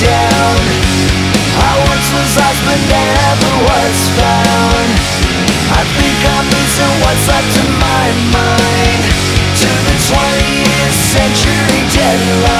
down. I once was lost but never was found. I think I'm losing what's left of my mind. To the 20th century deadline.